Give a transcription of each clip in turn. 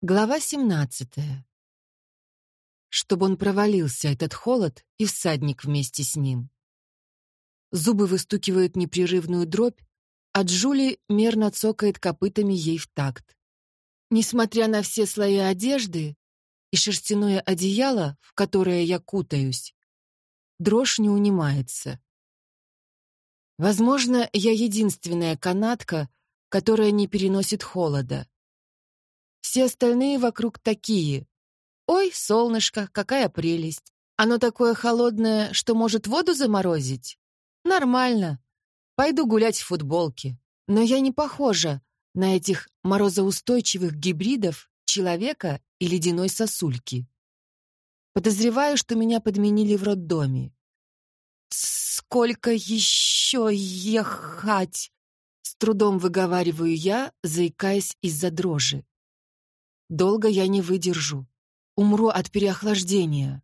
Глава 17. Чтобы он провалился, этот холод, и всадник вместе с ним. Зубы выстукивают непрерывную дробь, а Джули мерно цокает копытами ей в такт. Несмотря на все слои одежды и шерстяное одеяло, в которое я кутаюсь, дрожь не унимается. Возможно, я единственная канатка, которая не переносит холода. Все остальные вокруг такие. Ой, солнышко, какая прелесть. Оно такое холодное, что может воду заморозить? Нормально. Пойду гулять в футболке. Но я не похожа на этих морозоустойчивых гибридов человека и ледяной сосульки. Подозреваю, что меня подменили в роддоме. «Сколько еще ехать?» С трудом выговариваю я, заикаясь из-за дрожи. Долго я не выдержу. Умру от переохлаждения.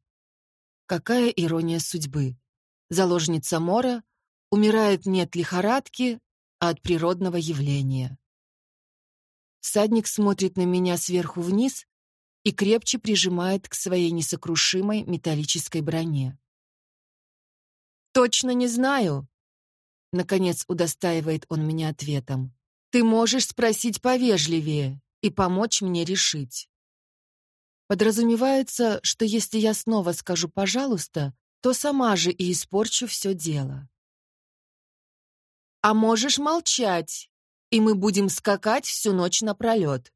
Какая ирония судьбы. Заложница Мора умирает не от лихорадки, а от природного явления. Садник смотрит на меня сверху вниз и крепче прижимает к своей несокрушимой металлической броне. «Точно не знаю», — наконец удостаивает он меня ответом. «Ты можешь спросить повежливее, и помочь мне решить. Подразумевается, что если я снова скажу «пожалуйста», то сама же и испорчу все дело. А можешь молчать, и мы будем скакать всю ночь напролет.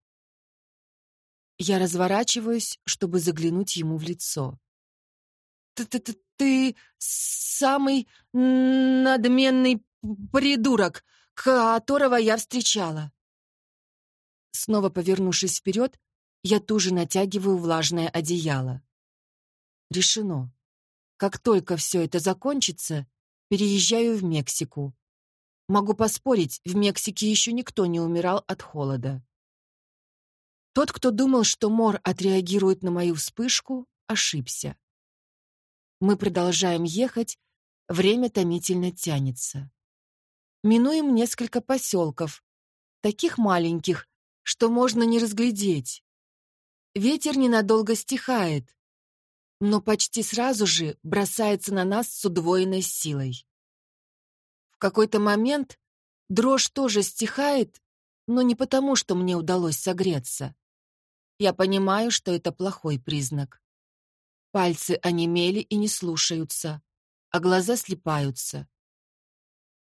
Я разворачиваюсь, чтобы заглянуть ему в лицо. «Ты-ты-ты ты самый надменный придурок, которого я встречала. Снова повернувшись вперед, я туже натягиваю влажное одеяло. Решено. Как только все это закончится, переезжаю в Мексику. Могу поспорить, в Мексике еще никто не умирал от холода. Тот, кто думал, что Мор отреагирует на мою вспышку, ошибся. Мы продолжаем ехать, время томительно тянется. Минуем несколько поселков, таких маленьких, что можно не разглядеть. Ветер ненадолго стихает, но почти сразу же бросается на нас с удвоенной силой. В какой-то момент дрожь тоже стихает, но не потому, что мне удалось согреться. Я понимаю, что это плохой признак. Пальцы онемели и не слушаются, а глаза слипаются.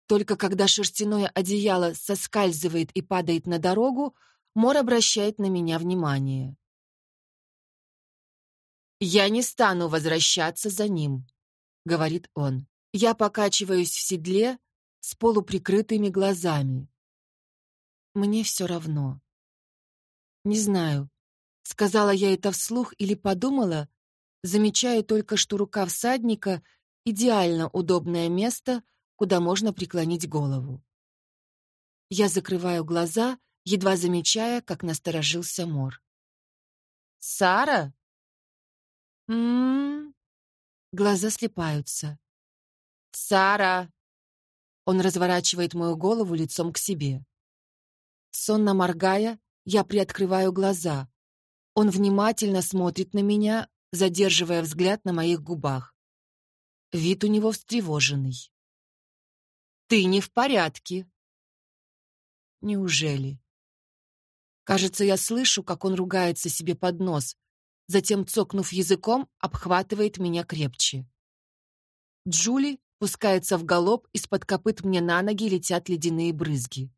Только когда шерстяное одеяло соскальзывает и падает на дорогу, Мор обращает на меня внимание. «Я не стану возвращаться за ним», — говорит он. Я покачиваюсь в седле с полуприкрытыми глазами. Мне все равно. Не знаю, сказала я это вслух или подумала, замечая только, что рука всадника — идеально удобное место, куда можно преклонить голову. Я закрываю глаза едва замечая, как насторожился Мор. «Сара?» «М-м-м...» Глаза слепаются. «Сара!» Он разворачивает мою голову лицом к себе. Сонно моргая, я приоткрываю глаза. Он внимательно смотрит на меня, задерживая взгляд на моих губах. Вид у него встревоженный. «Ты не в порядке!» «Неужели?» Кажется, я слышу, как он ругается себе под нос, затем, цокнув языком, обхватывает меня крепче. Джули пускается в галоп, из-под копыт мне на ноги летят ледяные брызги.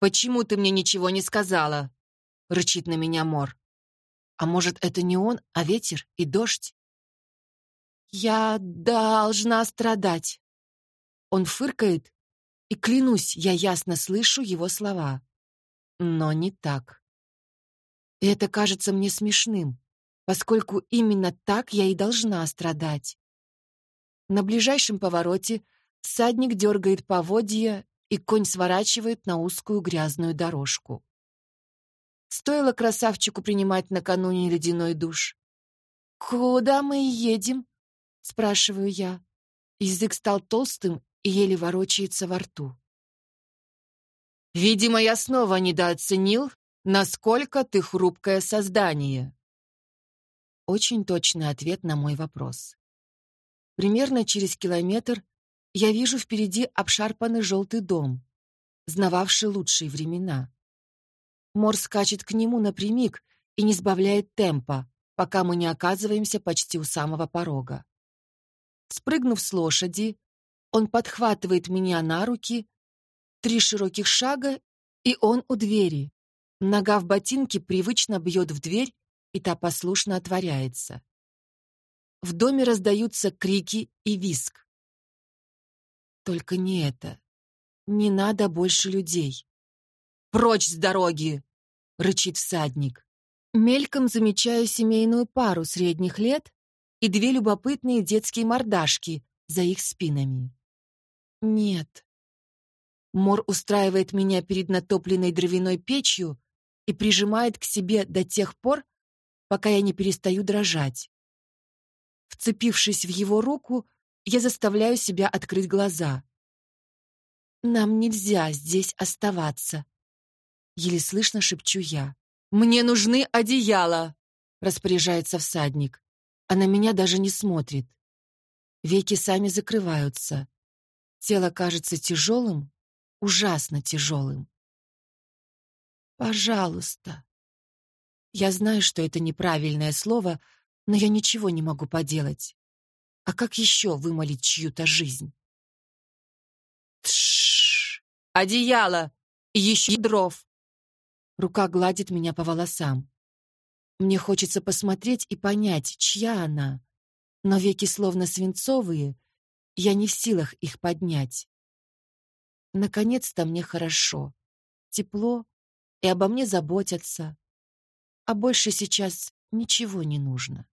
«Почему ты мне ничего не сказала?» — рычит на меня Мор. «А может, это не он, а ветер и дождь?» «Я должна страдать!» Он фыркает, и, клянусь, я ясно слышу его слова. Но не так. И это кажется мне смешным, поскольку именно так я и должна страдать. На ближайшем повороте всадник дергает поводья, и конь сворачивает на узкую грязную дорожку. Стоило красавчику принимать накануне ледяной душ. «Куда мы едем?» — спрашиваю я. Язык стал толстым и еле ворочается во рту. Видимо, я снова недооценил насколько ты хрупкое создание. Очень точный ответ на мой вопрос. Примерно через километр я вижу впереди обшарпанный желтый дом, знававший лучшие времена. Мор скачет к нему напрямик и не сбавляет темпа, пока мы не оказываемся почти у самого порога. Спрыгнув с лошади, он подхватывает меня на руки, три широких шага, и он у двери. Нога в ботинке привычно бьет в дверь, и та послушно отворяется. В доме раздаются крики и виск. Только не это. Не надо больше людей. «Прочь с дороги!» — рычит всадник. Мельком замечаю семейную пару средних лет и две любопытные детские мордашки за их спинами. Нет. Мор устраивает меня перед натопленной дровяной печью и прижимает к себе до тех пор, пока я не перестаю дрожать. Вцепившись в его руку, я заставляю себя открыть глаза. «Нам нельзя здесь оставаться», — еле слышно шепчу я. «Мне нужны одеяла», — распоряжается всадник, а на меня даже не смотрит. Веки сами закрываются. Тело кажется тяжелым, ужасно тяжелым. «Пожалуйста». Я знаю, что это неправильное слово, но я ничего не могу поделать. А как еще вымолить чью-то жизнь? Тш! Одеяло! И еще дров! Рука гладит меня по волосам. Мне хочется посмотреть и понять, чья она. Но веки словно свинцовые, я не в силах их поднять. Наконец-то мне хорошо, тепло, и обо мне заботятся. А больше сейчас ничего не нужно.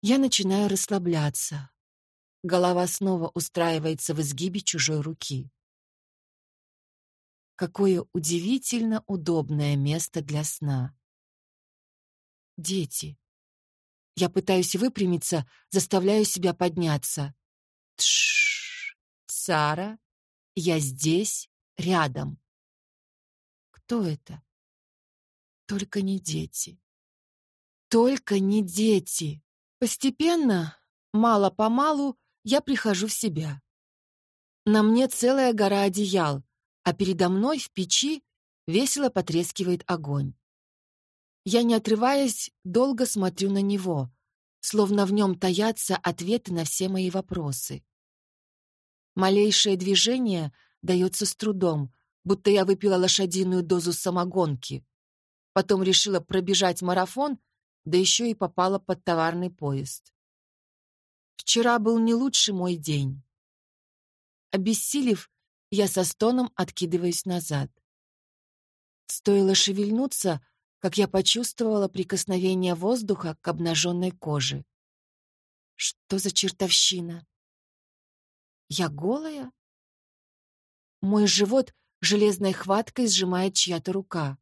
Я начинаю расслабляться. Голова снова устраивается в изгибе чужой руки. Какое удивительно удобное место для сна. Дети. Я пытаюсь выпрямиться, заставляю себя подняться. Тш, Сара, я здесь, рядом. Кто это? Только не дети. Только не дети. Постепенно, мало-помалу, я прихожу в себя. На мне целая гора одеял, а передо мной в печи весело потрескивает огонь. Я, не отрываясь, долго смотрю на него, словно в нем таятся ответы на все мои вопросы. Малейшее движение дается с трудом, будто я выпила лошадиную дозу самогонки. Потом решила пробежать марафон, да еще и попала под товарный поезд. Вчера был не лучший мой день. Обессилев, я со стоном откидываюсь назад. Стоило шевельнуться, как я почувствовала прикосновение воздуха к обнаженной коже. Что за чертовщина? Я голая? Мой живот железной хваткой сжимает чья-то рука.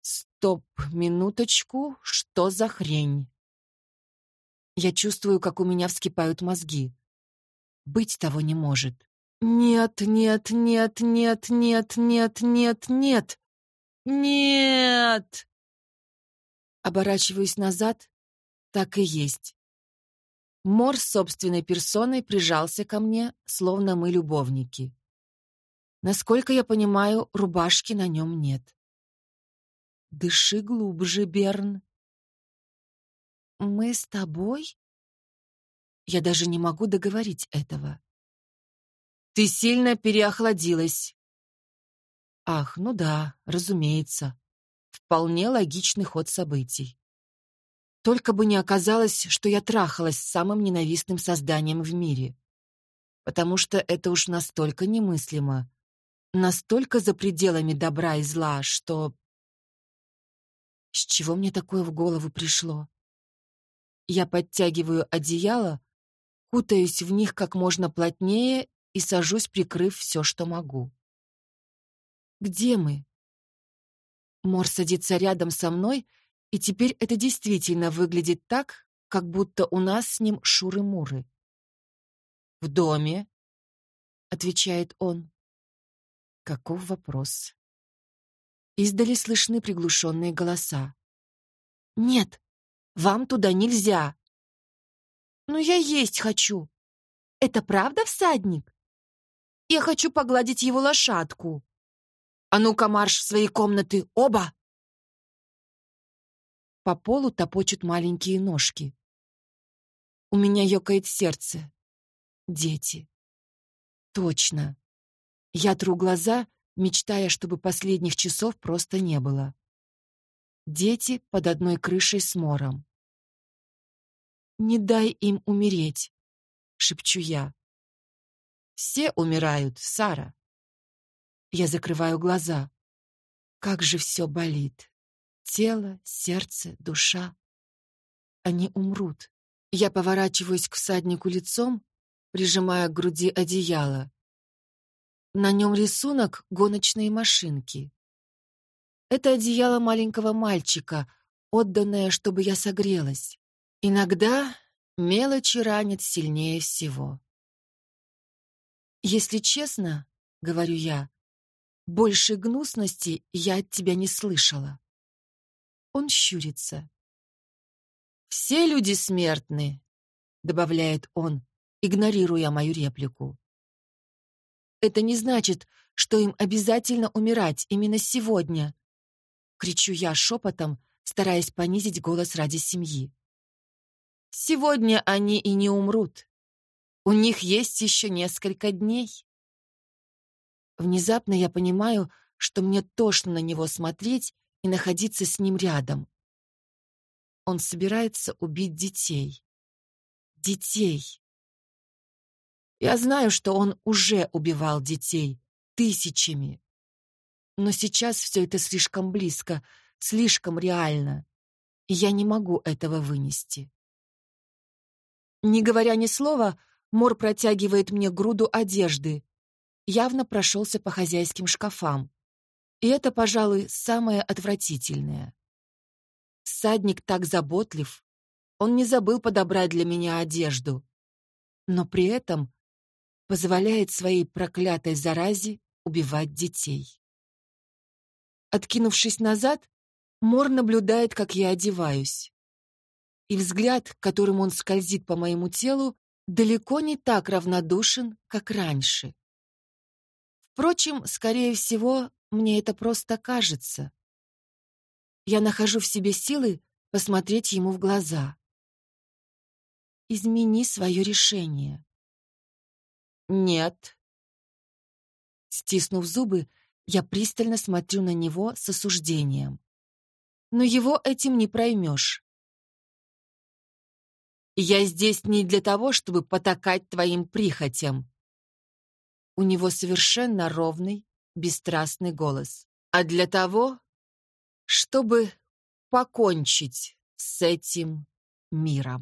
Стоп, минуточку, что за хрень? Я чувствую, как у меня вскипают мозги. Быть того не может. Нет, нет, нет, нет, нет, нет, нет, нет. Нет! Оборачиваюсь назад. Так и есть. Мор с собственной персоной прижался ко мне, словно мы любовники. Насколько я понимаю, рубашки на нем нет. Дыши глубже, Берн. Мы с тобой? Я даже не могу договорить этого. Ты сильно переохладилась. Ах, ну да, разумеется. Вполне логичный ход событий. Только бы не оказалось, что я трахалась с самым ненавистным созданием в мире. Потому что это уж настолько немыслимо, настолько за пределами добра и зла, что с чего мне такое в голову пришло? Я подтягиваю одеяло, кутаюсь в них как можно плотнее и сажусь, прикрыв все, что могу. «Где мы?» Мор садится рядом со мной, и теперь это действительно выглядит так, как будто у нас с ним шуры-муры. «В доме», — отвечает он. Каков вопрос? Издали слышны приглушенные голоса. «Нет, вам туда нельзя!» «Но я есть хочу!» «Это правда всадник?» «Я хочу погладить его лошадку!» «А ну-ка марш в свои комнаты, оба!» По полу топочут маленькие ножки. У меня ёкает сердце. Дети. Точно. Я тру глаза, мечтая, чтобы последних часов просто не было. Дети под одной крышей с Мором. «Не дай им умереть», — шепчу я. «Все умирают, Сара». Я закрываю глаза. Как же все болит. Тело, сердце, душа. Они умрут. Я поворачиваюсь к всаднику лицом, прижимая к груди одеяло. На нем рисунок гоночной машинки. Это одеяло маленького мальчика, отданное, чтобы я согрелась. Иногда мелочи ранят сильнее всего. «Если честно, — говорю я, — больше гнусности я от тебя не слышала». Он щурится. «Все люди смертны», — добавляет он, игнорируя мою реплику. «Это не значит, что им обязательно умирать именно сегодня», — кричу я шепотом, стараясь понизить голос ради семьи. «Сегодня они и не умрут. У них есть еще несколько дней». Внезапно я понимаю, что мне тошно на него смотреть и находиться с ним рядом. Он собирается убить детей. Детей. Я знаю, что он уже убивал детей. Тысячами. Но сейчас все это слишком близко, слишком реально. И я не могу этого вынести. Не говоря ни слова, Мор протягивает мне груду одежды. Явно прошелся по хозяйским шкафам. И это, пожалуй, самое отвратительное. Садник так заботлив. Он не забыл подобрать для меня одежду. Но при этом позволяет своей проклятой заразе убивать детей. Откинувшись назад, Мор наблюдает, как я одеваюсь. И взгляд, которым он скользит по моему телу, далеко не так равнодушен, как раньше. Впрочем, скорее всего, мне это просто кажется. Я нахожу в себе силы посмотреть ему в глаза. Измени свое решение. Нет. Стиснув зубы, я пристально смотрю на него с осуждением. Но его этим не проймешь. Я здесь не для того, чтобы потакать твоим прихотям. У него совершенно ровный, бесстрастный голос. А для того, чтобы покончить с этим миром.